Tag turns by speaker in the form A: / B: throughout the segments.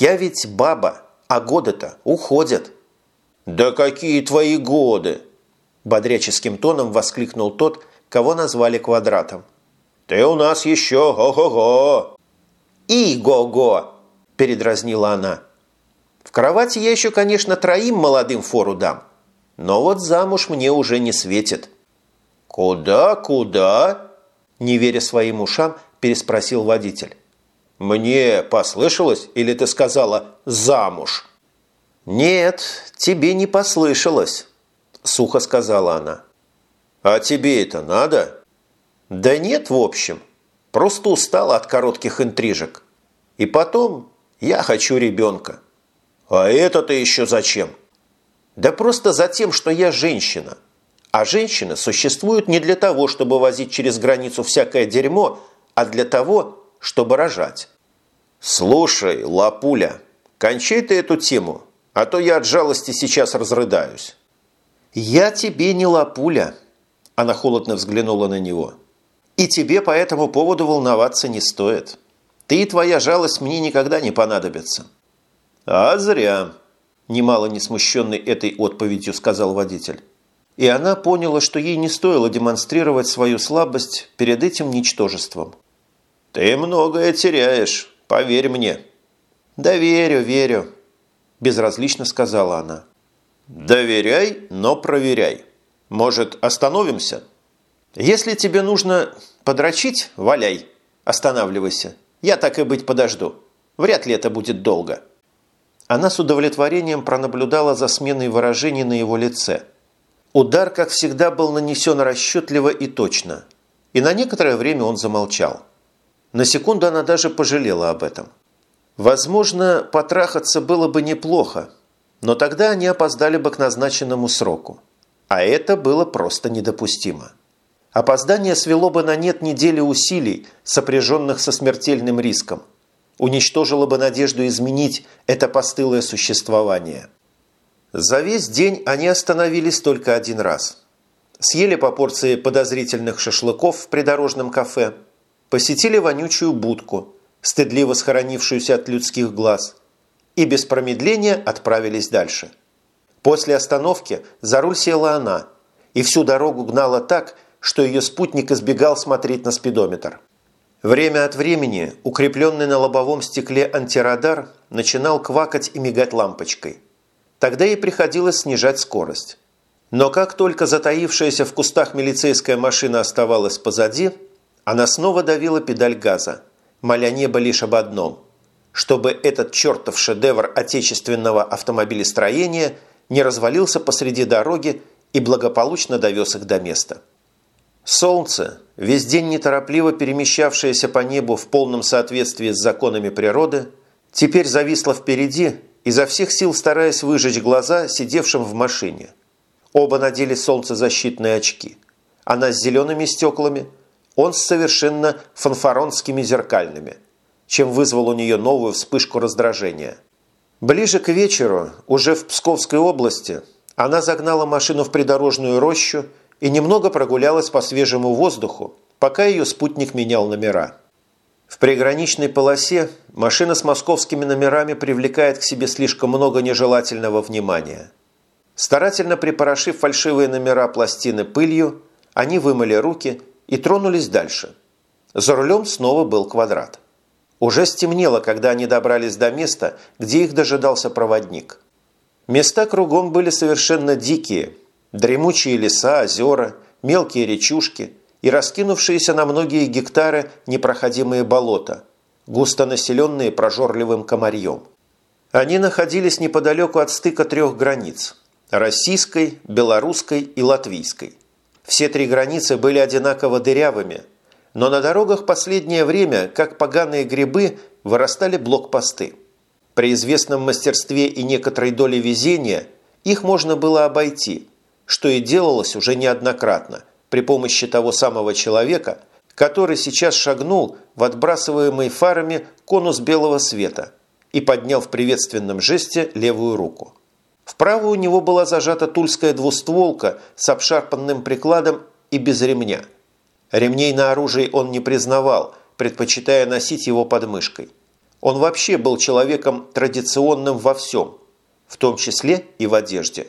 A: Я ведь баба, а годы-то уходят». «Да какие твои годы!» Бодряческим тоном воскликнул тот, кого назвали квадратом. «Ты у нас еще го-го-го!» «И го-го!» – передразнила она. «В кровати я еще, конечно, троим молодым фору дам, но вот замуж мне уже не светит».
B: «Куда, куда?»
A: – не веря своим ушам, переспросил водитель.
B: «Мне послышалось, или ты сказала «замуж»?»
A: «Нет, тебе не послышалось», – сухо сказала она.
B: «А тебе это надо?»
A: «Да нет, в общем. Просто устала от коротких интрижек. И потом я хочу ребенка».
B: «А это-то еще зачем?»
A: «Да просто за тем, что я женщина. А женщины существуют не для того, чтобы возить через границу всякое дерьмо, а для того, чтобы рожать».
B: «Слушай, лапуля, кончай ты эту тему, а то я от жалости сейчас разрыдаюсь».
A: «Я тебе не лапуля», – она холодно взглянула на него. «И тебе по этому поводу волноваться не стоит. Ты и твоя жалость мне никогда не понадобятся».
B: «А зря», –
A: немало не смущенный этой отповедью сказал водитель. И она поняла, что ей не стоило демонстрировать свою слабость перед этим ничтожеством.
B: «Ты многое теряешь, поверь мне».
A: «Да верю, верю», – безразлично сказала она.
B: «Доверяй, но проверяй. Может, остановимся?»
A: «Если тебе нужно подрочить, валяй. Останавливайся. Я так и быть подожду. Вряд ли это будет долго». Она с удовлетворением пронаблюдала за сменой выражений на его лице. Удар, как всегда, был нанесен расчетливо и точно. И на некоторое время он замолчал. На секунду она даже пожалела об этом. Возможно, потрахаться было бы неплохо, но тогда они опоздали бы к назначенному сроку. А это было просто недопустимо. Опоздание свело бы на нет недели усилий, сопряженных со смертельным риском. Уничтожило бы надежду изменить это постылое существование. За весь день они остановились только один раз. Съели по порции подозрительных шашлыков в придорожном кафе, посетили вонючую будку, стыдливо схоронившуюся от людских глаз – и без промедления отправились дальше. После остановки за руль села она и всю дорогу гнала так, что ее спутник избегал смотреть на спидометр. Время от времени укрепленный на лобовом стекле антирадар начинал квакать и мигать лампочкой. Тогда ей приходилось снижать скорость. Но как только затаившаяся в кустах милицейская машина оставалась позади, она снова давила педаль газа, моля небо лишь об одном – чтобы этот чертов шедевр отечественного автомобилестроения не развалился посреди дороги и благополучно довез их до места. Солнце, весь день неторопливо перемещавшееся по небу в полном соответствии с законами природы, теперь зависло впереди, изо всех сил стараясь выжечь глаза сидевшим в машине. Оба надели солнцезащитные очки. Она с зелеными стеклами, он с совершенно фанфаронскими зеркальными – чем вызвал у нее новую вспышку раздражения. Ближе к вечеру, уже в Псковской области, она загнала машину в придорожную рощу и немного прогулялась по свежему воздуху, пока ее спутник менял номера. В приграничной полосе машина с московскими номерами привлекает к себе слишком много нежелательного внимания. Старательно припорошив фальшивые номера пластины пылью, они вымыли руки и тронулись дальше. За рулем снова был квадрат. Уже стемнело, когда они добрались до места, где их дожидался проводник. Места кругом были совершенно дикие. Дремучие леса, озера, мелкие речушки и раскинувшиеся на многие гектары непроходимые болота, густонаселенные прожорливым комарьем. Они находились неподалеку от стыка трех границ – российской, белорусской и латвийской. Все три границы были одинаково дырявыми – но на дорогах последнее время, как поганые грибы, вырастали блокпосты. При известном мастерстве и некоторой доле везения их можно было обойти, что и делалось уже неоднократно при помощи того самого человека, который сейчас шагнул в отбрасываемый фарами конус белого света и поднял в приветственном жесте левую руку. Вправо у него была зажата тульская двустволка с обшарпанным прикладом и без ремня – Ремней на оружии он не признавал, предпочитая носить его под мышкой. Он вообще был человеком традиционным во всем, в том числе и в одежде.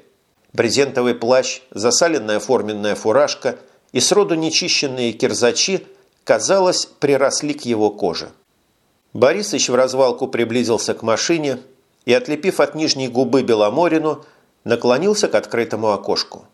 A: Брезентовый плащ, засаленная форменная фуражка и сроду нечищенные кирзачи, казалось, приросли к его коже. Борисыч в развалку приблизился к машине и, отлепив от нижней губы Беломорину, наклонился к открытому окошку.